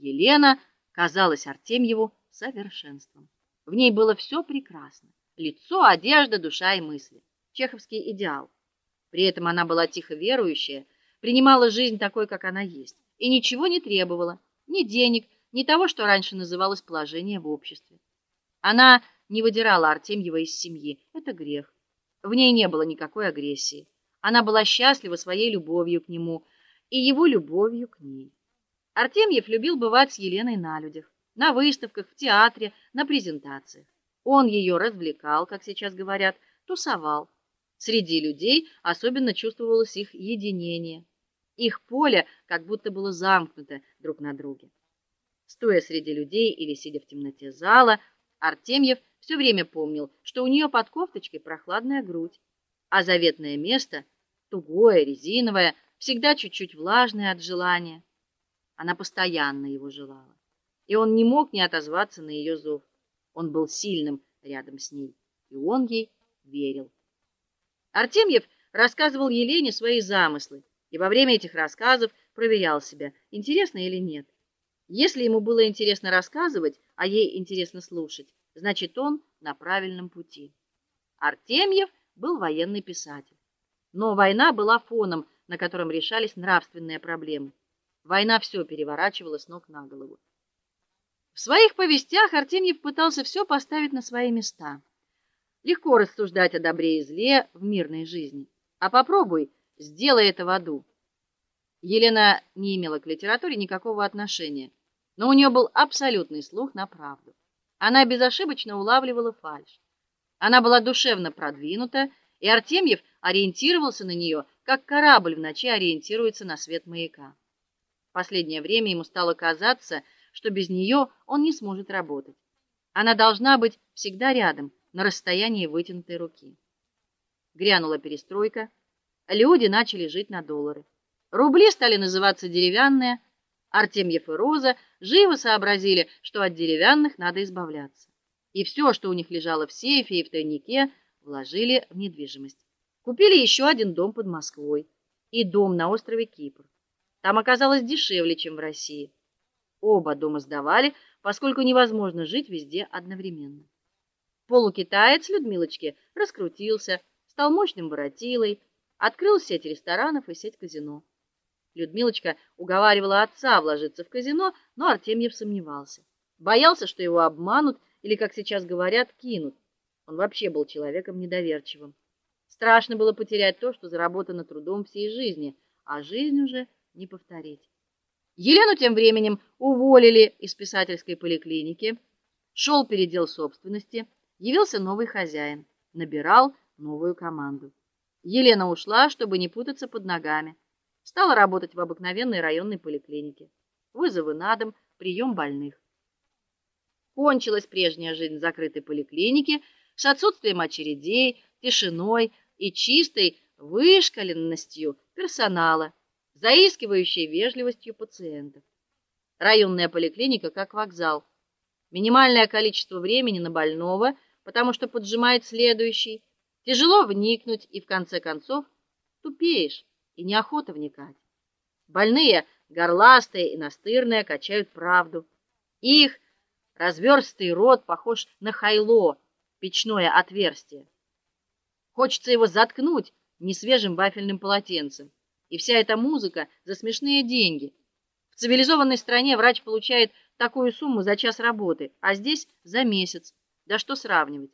Елена казалась Артемьеву совершенством. В ней было все прекрасно: лицо, одежда, душа и мысли. Чеховский идеал. При этом она была тихо верующая, принимала жизнь такой, как она есть, и ничего не требовала: ни денег, ни того, что раньше называлось положение в обществе. Она не выдирала Артемьева из семьи. Это грех. В ней не было никакой агрессии. Она была счастлива своей любовью к нему и его любовью к ней. Артемьев любил бывать с Еленой на людях, на выставках, в театре, на презентациях. Он ее развлекал, как сейчас говорят, тусовал. Среди людей особенно чувствовалось их единение. Их поле как будто было замкнуто друг на друге. Стоя среди людей или сидя в темноте зала, Артемьев все время помнил, что у нее под кофточкой прохладная грудь, а заветное место тугое, резиновое, всегда чуть-чуть влажное от желания. Она постоянно его желала, и он не мог не отозваться на ее зов. Он был сильным рядом с ней, и он ей верил. Артемьев рассказывал Елене свои замыслы, и во время этих рассказов проверял себя, интересно или нет. Если ему было интересно рассказывать, а ей интересно слушать, значит, он на правильном пути. Артемьев был военный писатель. Но война была фоном, на котором решались нравственные проблемы. Война все переворачивала с ног на голову. В своих повестях Артемьев пытался все поставить на свои места. Легко рассуждать о добре и зле в мирной жизни, а попробуй, сделай это в аду. Елена не имела к литературе никакого отношения, но у нее был абсолютный слух на правду. Она безошибочно улавливала фальшь. Она была душевно продвинута, и Артемьев ориентировался на нее, как корабль в ночи ориентируется на свет маяка. Последнее время ему стало казаться, что без нее он не сможет работать. Она должна быть всегда рядом, на расстоянии вытянутой руки. Грянула перестройка, люди начали жить на доллары. Рубли стали называться деревянные. Артемьев и Роза живо сообразили, что от деревянных надо избавляться. И все, что у них лежало в сейфе и в тайнике, вложили в недвижимость. Купили еще один дом под Москвой и дом на острове Кипр. Там оказалось дешевле, чем в России. Оба дома сдавали, поскольку невозможно жить везде одновременно. Полукитаец Людмилочки раскрутился, стал мощным воротилой, открыл сеть ресторанов и сеть казино. Людмилочка уговаривала отца вложиться в казино, но Артемьев сомневался. Боялся, что его обманут или, как сейчас говорят, кинут. Он вообще был человеком недоверчивым. Страшно было потерять то, что заработано трудом всей жизни, а жизнь уже не повторить. Елену тем временем уволили из писательской поликлиники. Шел передел собственности, явился новый хозяин, набирал новую команду. Елена ушла, чтобы не путаться под ногами. Стала работать в обыкновенной районной поликлинике. Вызовы на дом, прием больных. Кончилась прежняя жизнь закрытой поликлиники с отсутствием очередей, тишиной и чистой вышкаленностью персонала, заискивающей вежливостью пациентов. Районная поликлиника как вокзал. Минимальное количество времени на больного, потому что поджимает следующий. Тяжело вникнуть и в конце концов тупеешь и неохота вникать. Больные, горластые и настырные, качают правду. Их разверстый рот похож на хайло, печное отверстие. Хочется его заткнуть несвежим вафельным полотенцем. И вся эта музыка за смешные деньги. В цивилизованной стране врач получает такую сумму за час работы, а здесь за месяц. Да что сравнивать?